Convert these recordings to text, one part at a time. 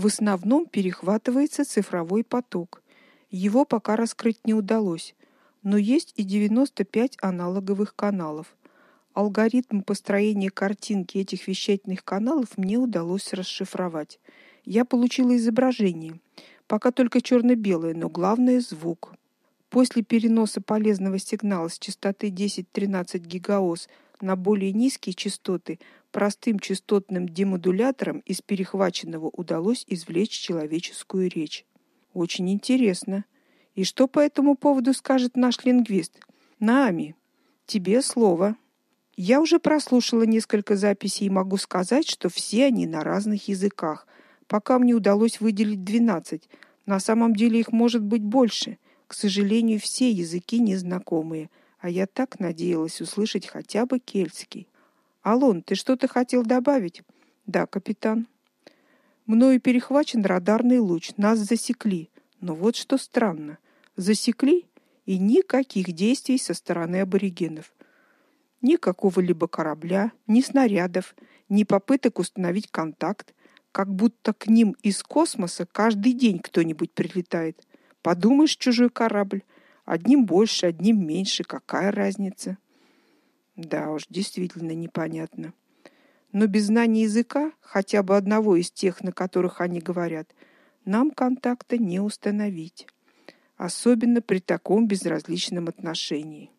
В основном перехватывается цифровой поток. Его пока раскрыть не удалось, но есть и 95 аналоговых каналов. Алгоритм построения картинки этих вещательных каналов мне удалось расшифровать. Я получила изображение, пока только черно белое но главное звук. После переноса полезного сигнала с частоты 10-13 ГГц на более низкие частоты простым частотным демодулятором из перехваченного удалось извлечь человеческую речь. Очень интересно. И что по этому поводу скажет наш лингвист? Нами, тебе слово. Я уже прослушала несколько записей и могу сказать, что все они на разных языках. Пока мне удалось выделить 12. На самом деле их может быть больше. К сожалению, все языки незнакомые, а я так надеялась услышать хотя бы кельтский. Алон, ты что-то хотел добавить? Да, капитан. Мною перехвачен радарный луч. Нас засекли. Но вот что странно. Засекли и никаких действий со стороны аборигенов. Никакого либо корабля, ни снарядов, ни попыток установить контакт, как будто к ним из космоса каждый день кто-нибудь прилетает. Подумаешь, чужой корабль. Одним больше, одним меньше, какая разница? Да уж, действительно непонятно. Но без знания языка, хотя бы одного из тех, на которых они говорят, нам контакта не установить. Особенно при таком безразличном отношении.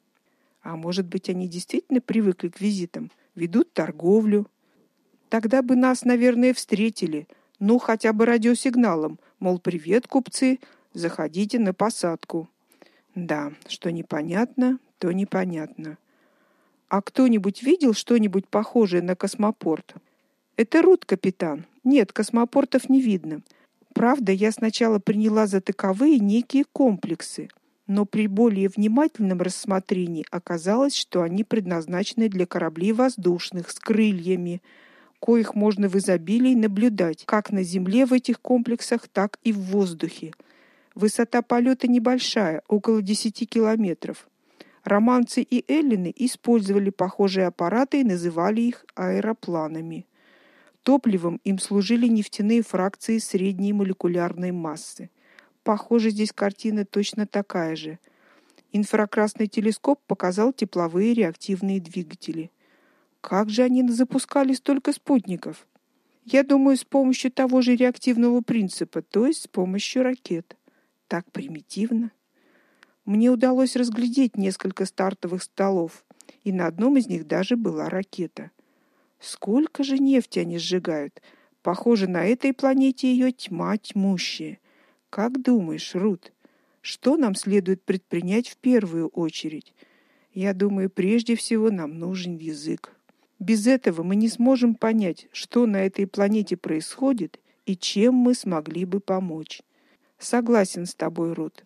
А может быть, они действительно привыкли к визитам, ведут торговлю. Тогда бы нас, наверное, встретили, ну хотя бы радиосигналом, мол, привет, купцы, Заходите на посадку. Да, что непонятно, то непонятно. А кто-нибудь видел что-нибудь похожее на космопорт? Это Рут, капитан. Нет, космопортов не видно. Правда, я сначала приняла за таковые некие комплексы, но при более внимательном рассмотрении оказалось, что они предназначены для кораблей воздушных с крыльями, коих можно в изобилии наблюдать как на земле в этих комплексах, так и в воздухе. Высота полета небольшая, около 10 километров. Романцы и эллины использовали похожие аппараты и называли их аэропланами. Топливом им служили нефтяные фракции средней молекулярной массы. Похоже, здесь картина точно такая же. Инфракрасный телескоп показал тепловые реактивные двигатели. Как же они запускали столько спутников? Я думаю, с помощью того же реактивного принципа, то есть с помощью ракет так примитивно. Мне удалось разглядеть несколько стартовых столов, и на одном из них даже была ракета. Сколько же нефти они сжигают? Похоже, на этой планете ее тьма тьмущая. Как думаешь, Рут, что нам следует предпринять в первую очередь? Я думаю, прежде всего нам нужен язык. Без этого мы не сможем понять, что на этой планете происходит и чем мы смогли бы помочь. Согласен с тобой, Рут.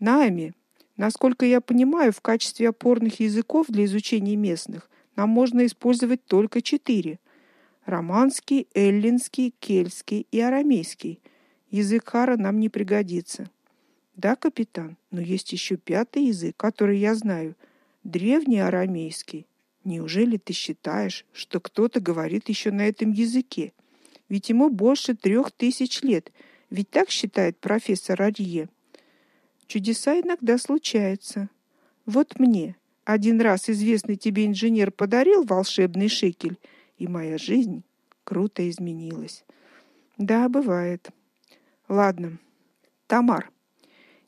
Нами, насколько я понимаю, в качестве опорных языков для изучения местных нам можно использовать только четыре: романский, эллинский, кельтский и арамейский. Язык Хара нам не пригодится. Да, капитан, но есть еще пятый язык, который я знаю древний арамейский. Неужели ты считаешь, что кто-то говорит еще на этом языке? Ведь ему больше трех тысяч лет, ведь так считает профессор Арье. Чудеса иногда случаются. Вот мне один раз известный тебе инженер подарил волшебный шекель, и моя жизнь круто изменилась. Да, бывает. Ладно. Тамар,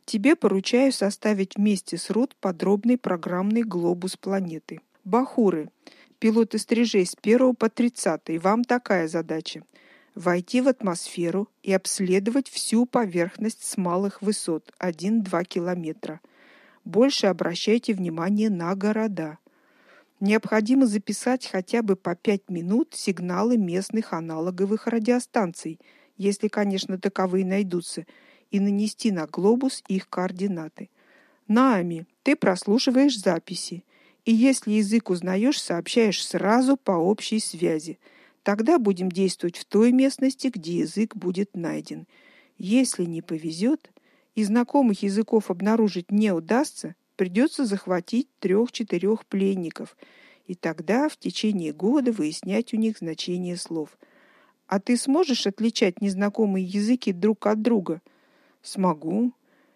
тебе поручаю составить вместе с Рут подробный программный глобус планеты. Бахуры, пилоты стрижей с 1 по 30, вам такая задача — войти в атмосферу и обследовать всю поверхность с малых высот 1-2 километра. Больше обращайте внимание на города. Необходимо записать хотя бы по 5 минут сигналы местных аналоговых радиостанций, если, конечно, таковые найдутся, и нанести на глобус их координаты. Наами, ты прослушиваешь записи, и если язык узнаешь, сообщаешь сразу по общей связи – Тогда будем действовать в той местности, где язык будет найден. Если не повезет и знакомых языков обнаружить не удастся, придется захватить трех-четырех пленников и тогда в течение года выяснять у них значение слов. А ты сможешь отличать незнакомые языки друг от друга? Смогу.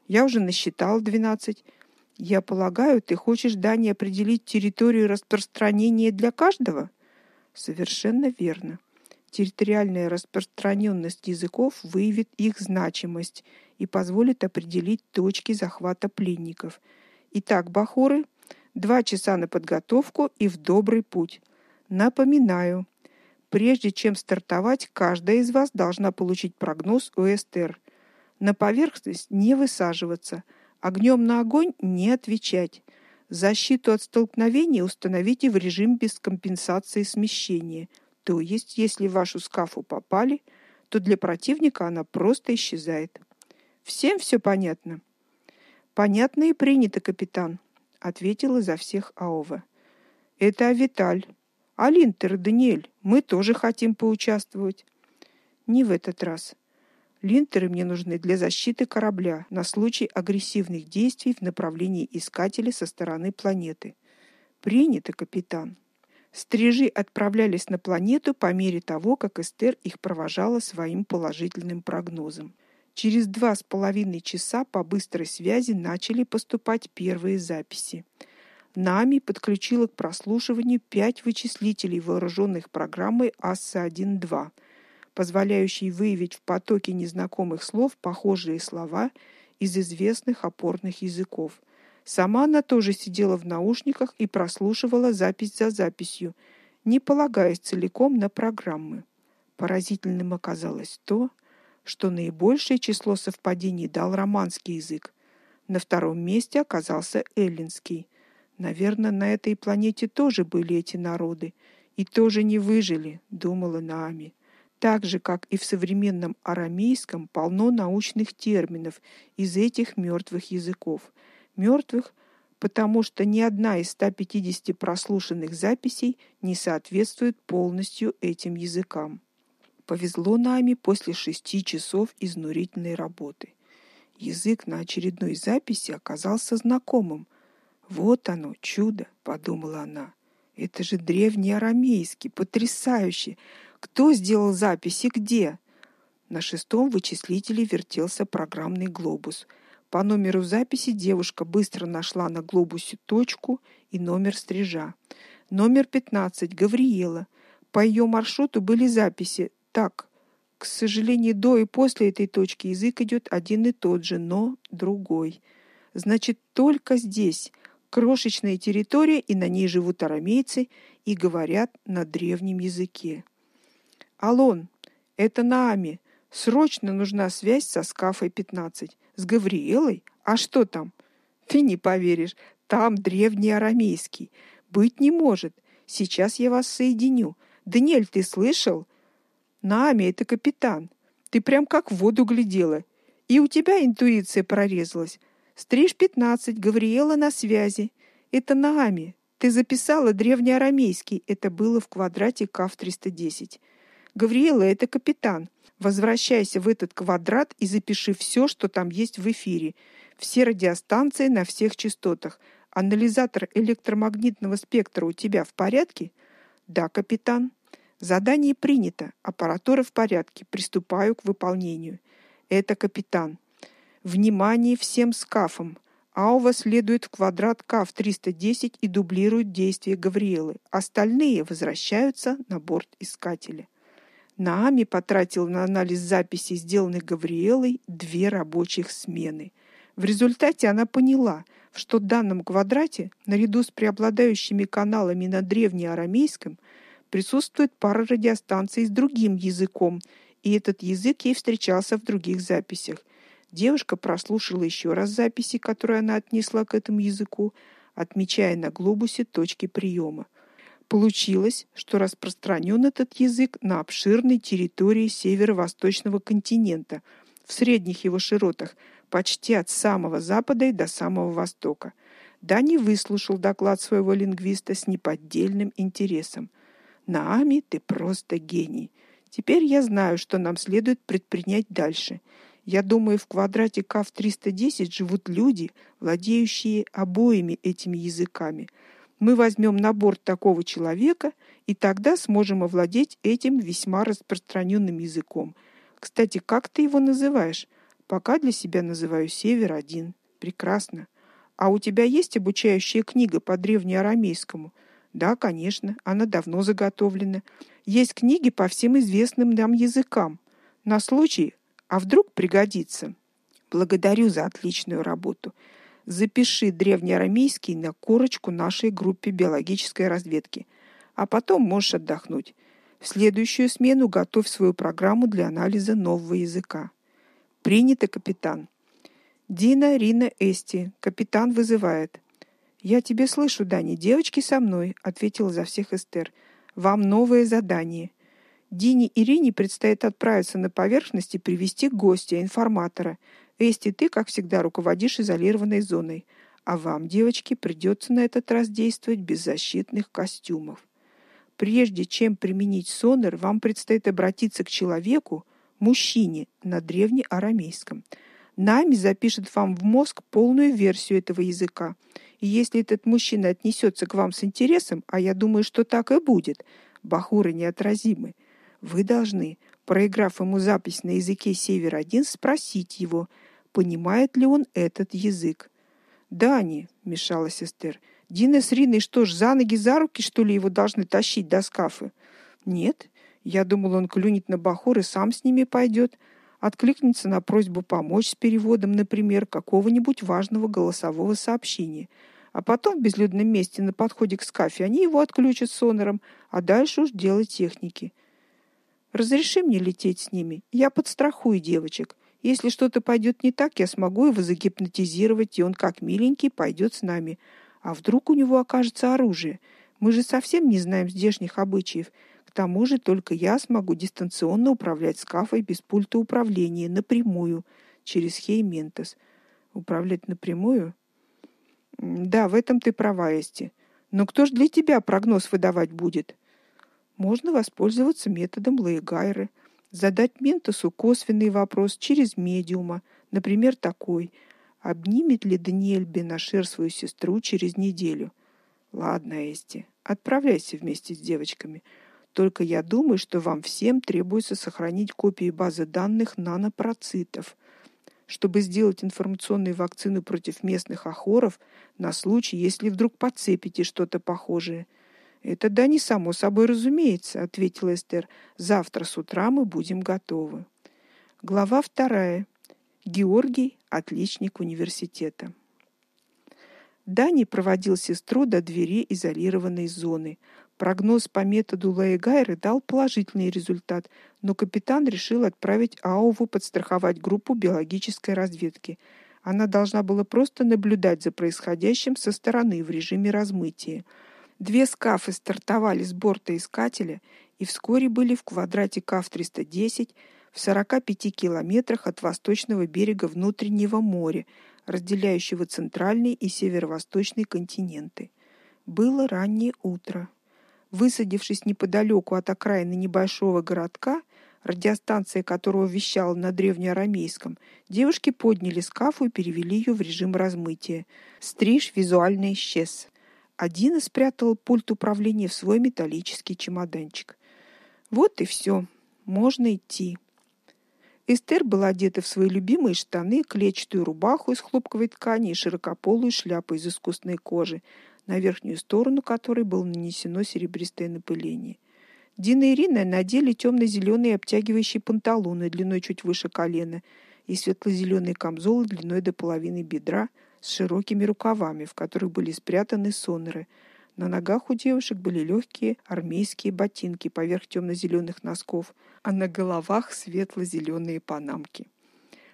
Я уже насчитал двенадцать. Я полагаю, ты хочешь Дани определить территорию распространения для каждого? Совершенно верно. Территориальная распространенность языков выявит их значимость и позволит определить точки захвата пленников. Итак, бахуры, два часа на подготовку и в добрый путь. Напоминаю, прежде чем стартовать, каждая из вас должна получить прогноз ОСТР. На поверхность не высаживаться, огнем на огонь не отвечать. Защиту от столкновения установите в режим без компенсации смещения – то есть, если в вашу скафу попали, то для противника она просто исчезает. Всем все понятно? Понятно и принято, капитан, ответила за всех Аова. Это Авиталь. Алинтер Даниэль, мы тоже хотим поучаствовать. Не в этот раз. Линтеры мне нужны для защиты корабля на случай агрессивных действий в направлении искателя со стороны планеты. Принято, капитан. Стрижи отправлялись на планету по мере того, как Эстер их провожала своим положительным прогнозом. Через два с половиной часа по быстрой связи начали поступать первые записи. Нами подключила к прослушиванию пять вычислителей, вооруженных программой АС-1-2, позволяющей выявить в потоке незнакомых слов похожие слова из известных опорных языков – Сама она тоже сидела в наушниках и прослушивала запись за записью, не полагаясь целиком на программы. Поразительным оказалось то, что наибольшее число совпадений дал романский язык. На втором месте оказался эллинский. Наверное, на этой планете тоже были эти народы и тоже не выжили, думала Наами. Так же, как и в современном арамейском, полно научных терминов из этих мертвых языков мертвых, потому что ни одна из 150 прослушанных записей не соответствует полностью этим языкам. Повезло нами после шести часов изнурительной работы. Язык на очередной записи оказался знакомым. Вот оно, чудо, подумала она. Это же древний арамейский, потрясающе. Кто сделал записи где? На шестом вычислителе вертелся программный глобус – по номеру записи девушка быстро нашла на глобусе точку и номер стрижа. Номер 15 Гавриела. По ее маршруту были записи. Так, к сожалению, до и после этой точки язык идет один и тот же, но другой. Значит, только здесь крошечная территория, и на ней живут арамейцы и говорят на древнем языке. Алон, это Наами. Срочно нужна связь со Скафой 15. С Гавриэлой? А что там? Ты не поверишь, там древний арамейский. Быть не может. Сейчас я вас соединю. Даниэль, ты слышал? Нами это капитан. Ты прям как в воду глядела. И у тебя интуиция прорезалась. Стриж 15, Гавриэла на связи. Это Наами. Ты записала древний арамейский. Это было в квадрате КАФ 310. Гавриэла это капитан. Возвращайся в этот квадрат и запиши все, что там есть в эфире. Все радиостанции на всех частотах. Анализатор электромагнитного спектра у тебя в порядке? Да, капитан. Задание принято. Аппаратура в порядке. Приступаю к выполнению. Это капитан. Внимание всем скафам. Аува следует в квадрат КАФ 310 и дублирует действия Гавриэлы. Остальные возвращаются на борт искателя. Наами потратил на анализ записей, сделанных Гавриэлой, две рабочих смены. В результате она поняла, что в данном квадрате, наряду с преобладающими каналами на древнеарамейском, присутствует пара радиостанций с другим языком, и этот язык ей встречался в других записях. Девушка прослушала еще раз записи, которые она отнесла к этому языку, отмечая на глобусе точки приема. Получилось, что распространен этот язык на обширной территории северо-восточного континента, в средних его широтах, почти от самого запада и до самого востока. Дани выслушал доклад своего лингвиста с неподдельным интересом. Наами, ты просто гений. Теперь я знаю, что нам следует предпринять дальше. Я думаю, в квадрате КАФ 310 живут люди, владеющие обоими этими языками. Мы возьмем на борт такого человека И тогда сможем овладеть этим весьма распространенным языком. Кстати, как ты его называешь? Пока для себя называю Север-1. Прекрасно. А у тебя есть обучающая книга по древнеарамейскому? Да, конечно, она давно заготовлена. Есть книги по всем известным нам языкам. На случай, а вдруг пригодится. Благодарю за отличную работу. Запиши древнеарамейский на корочку нашей группе биологической разведки, а потом можешь отдохнуть. В следующую смену готовь свою программу для анализа нового языка. Принято, капитан. Дина, Рина, Эсти. Капитан вызывает. Я тебя слышу, Дани. Девочки со мной, ответила за всех Эстер. Вам новое задание. Дине и Рине предстоит отправиться на поверхность и привести гостя, информатора. Эсти, ты, как всегда, руководишь изолированной зоной, а вам, девочки, придется на этот раз действовать без защитных костюмов. Прежде чем применить сонар, вам предстоит обратиться к человеку, мужчине на древнеарамейском. Нами запишет вам в мозг полную версию этого языка. И если этот мужчина отнесется к вам с интересом, а я думаю, что так и будет, бахуры неотразимы, вы должны, проиграв ему запись на языке Север-1, спросить его, понимает ли он этот язык. "Дани", вмешалась Эстер. "Дина с Риной что ж, за ноги, за руки, что ли, его должны тащить до скафы?" "Нет, я думал, он клюнет на бахур и сам с ними пойдет, откликнется на просьбу помочь с переводом, например, какого-нибудь важного голосового сообщения. А потом в безлюдном месте на подходе к скафе они его отключат сонором, а дальше уж дело техники. Разреши мне лететь с ними. Я подстрахую девочек. Если что-то пойдет не так, я смогу его загипнотизировать, и он как миленький пойдет с нами. А вдруг у него окажется оружие? Мы же совсем не знаем здешних обычаев. К тому же только я смогу дистанционно управлять скафой без пульта управления напрямую через Хейментос. Управлять напрямую? Да, в этом ты права, Эсти. Но кто ж для тебя прогноз выдавать будет? Можно воспользоваться методом Лейгайры, задать Ментосу косвенный вопрос через медиума, например, такой: обнимет ли Даниэль Бенашер свою сестру через неделю? Ладно, Эсти, отправляйся вместе с девочками. Только я думаю, что вам всем требуется сохранить копии базы данных нанопроцитов, чтобы сделать информационную вакцину против местных охоров на случай, если вдруг подцепите что-то похожее. Это да не само собой разумеется, ответила Эстер. Завтра с утра мы будем готовы. Глава вторая. Георгий отличник университета. Дани проводил сестру до двери изолированной зоны. Прогноз по методу Лейгайры дал положительный результат, но капитан решил отправить Ауву подстраховать группу биологической разведки. Она должна была просто наблюдать за происходящим со стороны в режиме размытия. Две скафы стартовали с борта искателя и вскоре были в квадрате КАФ-310 в 45 километрах от восточного берега внутреннего моря, разделяющего центральный и северо-восточный континенты. Было раннее утро. Высадившись неподалеку от окраины небольшого городка, радиостанция которого вещала на древнеарамейском, девушки подняли скафу и перевели ее в режим размытия. Стриж визуально исчез. Один спрятал пульт управления в свой металлический чемоданчик. Вот и все. Можно идти. Эстер была одета в свои любимые штаны, клетчатую рубаху из хлопковой ткани и широкополую шляпу из искусной кожи, на верхнюю сторону которой было нанесено серебристое напыление. Дина и Ирина надели темно зеленые обтягивающие панталоны длиной чуть выше колена и светло зеленые камзолы длиной до половины бедра – с широкими рукавами, в которых были спрятаны сонеры. На ногах у девушек были легкие армейские ботинки поверх темно зеленых носков, а на головах светло зеленые панамки.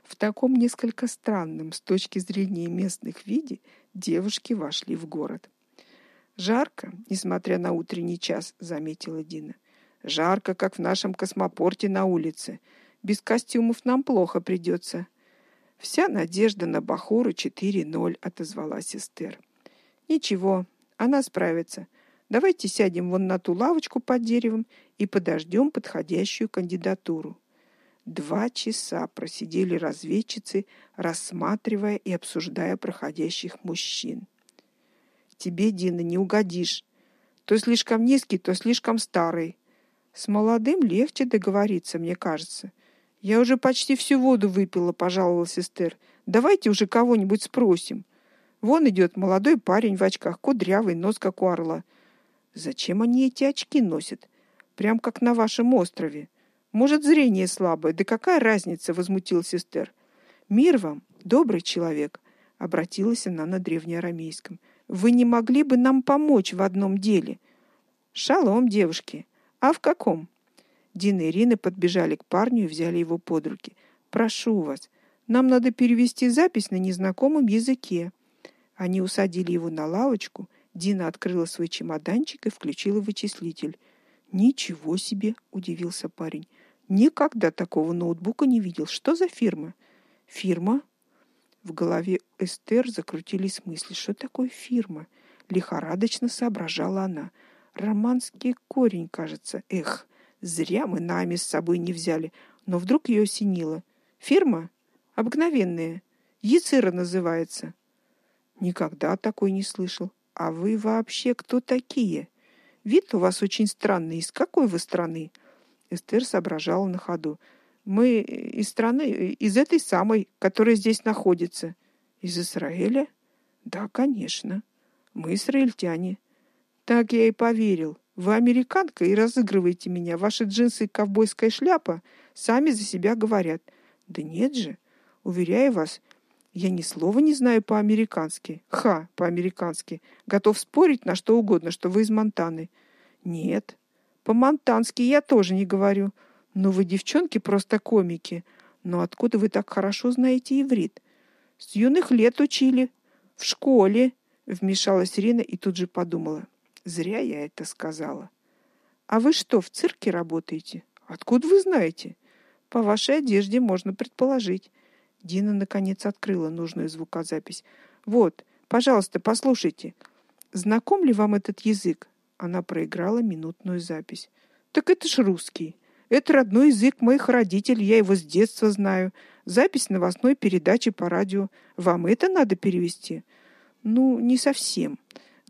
В таком несколько странном с точки зрения местных виде девушки вошли в город. Жарко, несмотря на утренний час, заметила Дина. Жарко, как в нашем космопорте на улице. Без костюмов нам плохо придется. Вся надежда на Бахуру 4:0, отозвалась Эстер. Ничего, она справится. Давайте сядем вон на ту лавочку под деревом и подождем подходящую кандидатуру. Два часа просидели разведчицы, рассматривая и обсуждая проходящих мужчин. Тебе, Дина, не угодишь. То слишком низкий, то слишком старый. С молодым легче договориться, мне кажется. Я уже почти всю воду выпила, пожаловалась Эстер. Давайте уже кого-нибудь спросим. Вон идет молодой парень в очках, кудрявый, нос как у орла. Зачем они эти очки носят? Прям как на вашем острове. Может, зрение слабое, да какая разница, возмутился Эстер. Мир вам, добрый человек, обратилась она на древнеарамейском. Вы не могли бы нам помочь в одном деле? Шалом, девушки. А в каком? Дина и Ирина подбежали к парню и взяли его под руки. Прошу вас, нам надо перевести запись на незнакомом языке. Они усадили его на лавочку. Дина открыла свой чемоданчик и включила вычислитель. Ничего себе, удивился парень. Никогда такого ноутбука не видел. Что за фирма? Фирма? В голове Эстер закрутились мысли. Что такое фирма? Лихорадочно соображала она. Романский корень, кажется. Эх, зря мы нами с собой не взяли. Но вдруг ее осенило. Фирма обыкновенная, Яцира называется. Никогда такой не слышал. А вы вообще кто такие? Вид у вас очень странный. Из какой вы страны? Эстер соображала на ходу. Мы из страны, из этой самой, которая здесь находится. Из Израиля? Да, конечно. Мы израильтяне. Так я и поверил. Вы американка и разыгрываете меня. Ваши джинсы и ковбойская шляпа сами за себя говорят. Да нет же, уверяю вас, я ни слова не знаю по-американски. Ха, по-американски. Готов спорить на что угодно, что вы из Монтаны. Нет. По-монтански я тоже не говорю. Но вы, девчонки, просто комики. Но откуда вы так хорошо знаете иврит? С юных лет учили в школе, вмешалась Ирина и тут же подумала: зря я это сказала. А вы что, в цирке работаете? Откуда вы знаете? По вашей одежде можно предположить. Дина наконец открыла нужную звукозапись. Вот, пожалуйста, послушайте. Знаком ли вам этот язык? Она проиграла минутную запись. Так это ж русский. Это родной язык моих родителей, я его с детства знаю. Запись новостной передачи по радио. Вам это надо перевести? Ну, не совсем,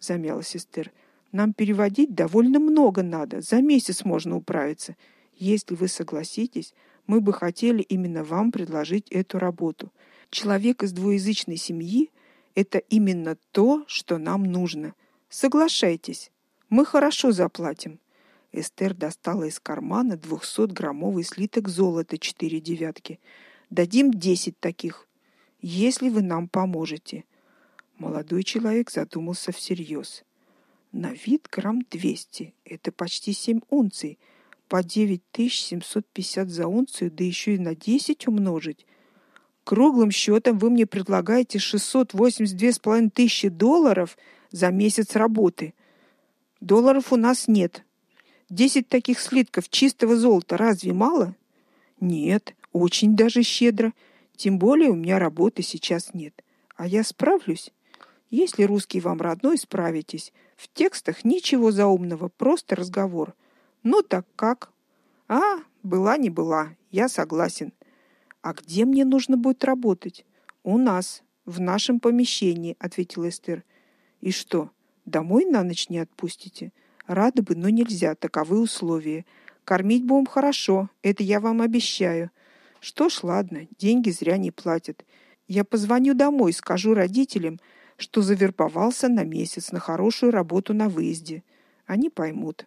замялась Эстер. Нам переводить довольно много надо. За месяц можно управиться. Если вы согласитесь, мы бы хотели именно вам предложить эту работу. Человек из двуязычной семьи это именно то, что нам нужно. Соглашайтесь. Мы хорошо заплатим. Эстер достала из кармана 200-граммовый слиток золота четыре девятки. Дадим десять таких, если вы нам поможете. Молодой человек задумался всерьез. На вид грамм двести. Это почти семь унций по 9750 за унцию, да еще и на 10 умножить. Круглым счетом вы мне предлагаете 682 с половиной тысячи долларов за месяц работы. Долларов у нас нет. 10 таких слитков чистого золота разве мало? Нет, очень даже щедро. Тем более у меня работы сейчас нет. А я справлюсь. Если русский вам родной, справитесь. В текстах ничего заумного, просто разговор. Ну так как? А, была не была. Я согласен. А где мне нужно будет работать? У нас, в нашем помещении, ответил Эстер. И что? Домой на ночь не отпустите? Рады бы, но нельзя, таковы условия. Кормить будем хорошо, это я вам обещаю. Что ж, ладно, деньги зря не платят. Я позвоню домой, скажу родителям, что завербовался на месяц на хорошую работу на выезде. Они поймут.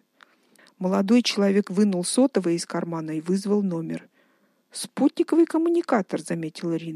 Молодой человек вынул сотовый из кармана и вызвал номер. Спутниковый коммуникатор, заметила Рина.